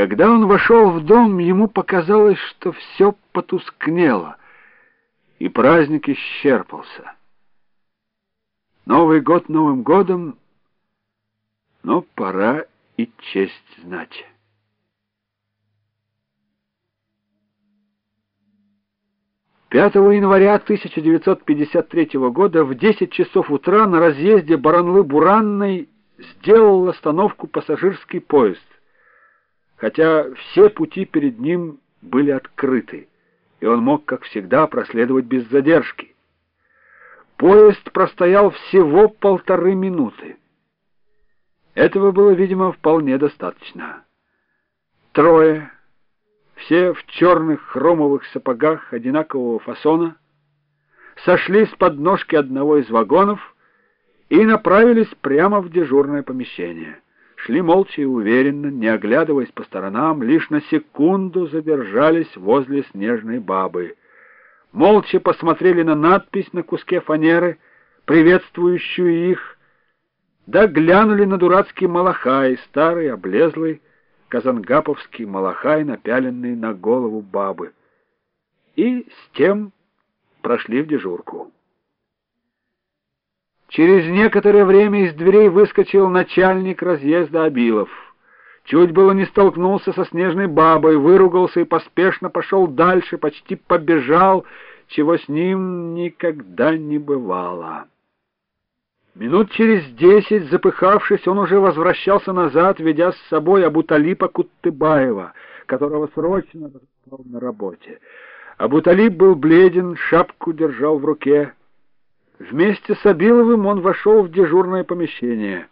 Когда он вошел в дом, ему показалось, что все потускнело, и праздник исчерпался. Новый год Новым годом, но пора и честь знать. 5 января 1953 года в 10 часов утра на разъезде Баранлы-Буранной сделал остановку пассажирский поезд, хотя все пути перед ним были открыты, и он мог, как всегда, проследовать без задержки. Поезд простоял всего полторы минуты. Этого было, видимо, вполне достаточно. Трое все в черных хромовых сапогах одинакового фасона, сошли с подножки одного из вагонов и направились прямо в дежурное помещение. Шли молча и уверенно, не оглядываясь по сторонам, лишь на секунду задержались возле снежной бабы. Молча посмотрели на надпись на куске фанеры, приветствующую их, да глянули на дурацкий малахай, старый, облезлый, казангаповский малахай, напяленный на голову бабы. И с тем прошли в дежурку. Через некоторое время из дверей выскочил начальник разъезда Абилов. Чуть было не столкнулся со снежной бабой, выругался и поспешно пошел дальше, почти побежал, чего с ним никогда не бывало. Минут через десять, запыхавшись, он уже возвращался назад, ведя с собой Абуталипа Куттыбаева, которого срочно разыскал на работе. Абуталип был бледен, шапку держал в руке. Вместе с Абиловым он вошел в дежурное помещение.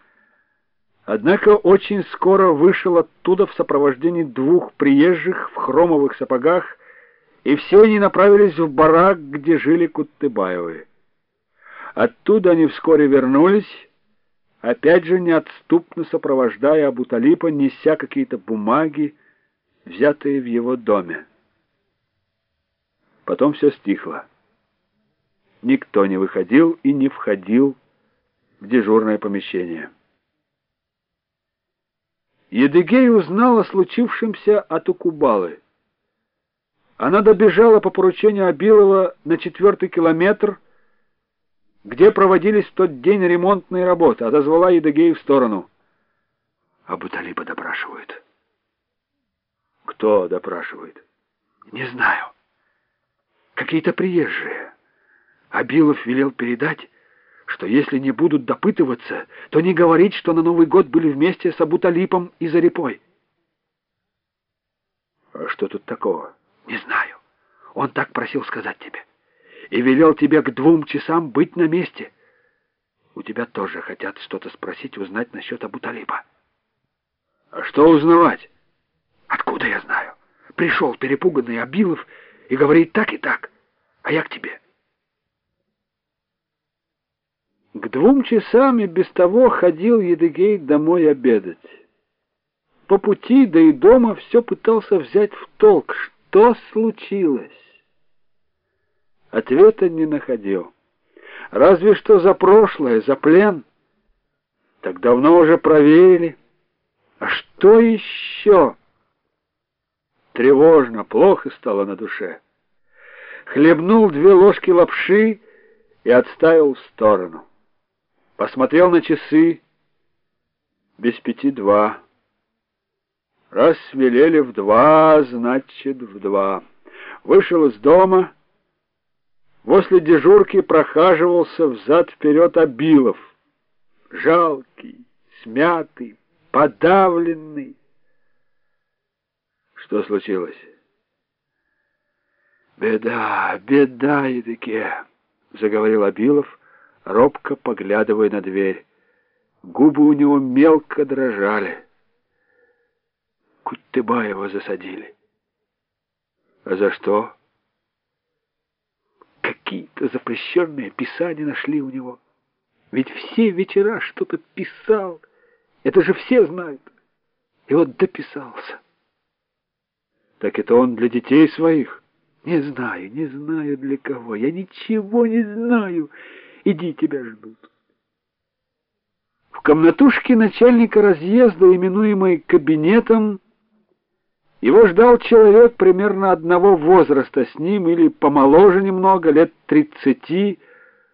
Однако очень скоро вышел оттуда в сопровождении двух приезжих в хромовых сапогах, и все они направились в барак, где жили Куттыбаевы. Оттуда они вскоре вернулись, опять же неотступно сопровождая Абуталипа, неся какие-то бумаги, взятые в его доме. Потом все стихло. Никто не выходил и не входил в дежурное помещение. Едыгей узнала о случившемся от Укубалы. Она добежала по поручению Абилова на четвертый километр, где проводились в тот день ремонтные работы, отозвала Едыгею в сторону. Абуталиба допрашивают. Кто допрашивает? Не знаю. Какие-то приезжие. Абилов велел передать, что если не будут допытываться, то не говорить, что на Новый год были вместе с Абуталипом и Зарипой. А что тут такого? Не знаю. Он так просил сказать тебе и велел тебе к двум часам быть на месте. У тебя тоже хотят что-то спросить, узнать насчет Абуталиба. А что узнавать? Откуда я знаю? Пришел перепуганный Абилов и говорит так и так, а я к тебе. К двум часам и без того ходил Едыгей домой обедать. По пути, да и дома все пытался взять в толк, что случилось. Ответа не находил. Разве что за прошлое, за плен. Так давно уже проверили. А что еще? Тревожно, плохо стало на душе. Хлебнул две ложки лапши и отставил в сторону. Посмотрел на часы. Без пяти два. Раз велели в два, значит в два. Вышел из дома После дежурки прохаживался взад-вперед Абилов. Жалкий, смятый, подавленный. Что случилось? Беда, беда, Едыке, заговорил Абилов, робко поглядывая на дверь. Губы у него мелко дрожали. Куттыбаева засадили. А за что? Какие-то запрещенные писания нашли у него. Ведь все вечера что-то писал. Это же все знают. И вот дописался. Так это он для детей своих? Не знаю, не знаю для кого. Я ничего не знаю. Иди, тебя ждут. В комнатушке начальника разъезда, именуемой кабинетом, Его ждал человек примерно одного возраста с ним или помоложе немного, лет тридцати,